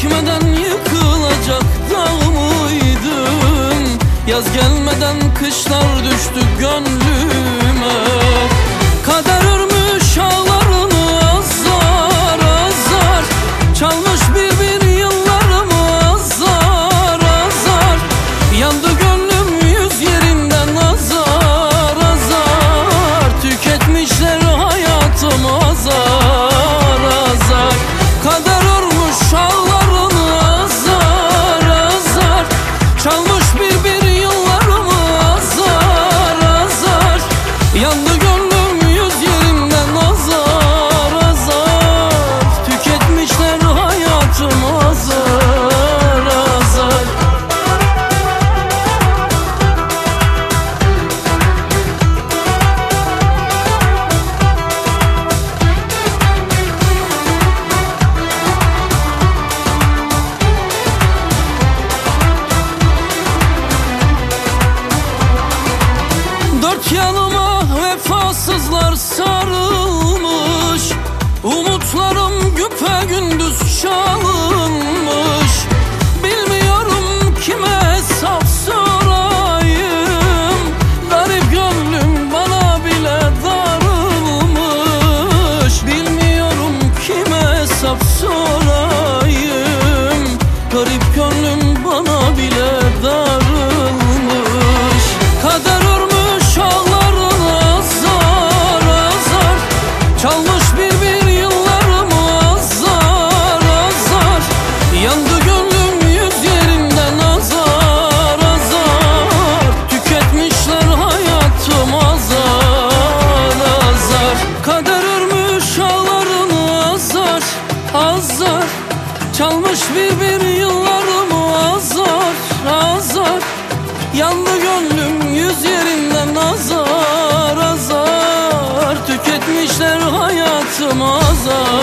Dikmeden yıkılacak dağ mıydın? Yaz gelmeden kışlar düştü gönlüm. Dört yanıma vefasızlar sarılmış. Umutlarım güpe gündüz çalınmış. Bilmiyorum kime hesap sorayım. Garip gönlüm bana bile darılmış. Bilmiyorum kime hesap sorayım. Garip gönlüm bana bile Yandı gönlüm yüz yerinden azar azar. Tüketmişler hayatım azar.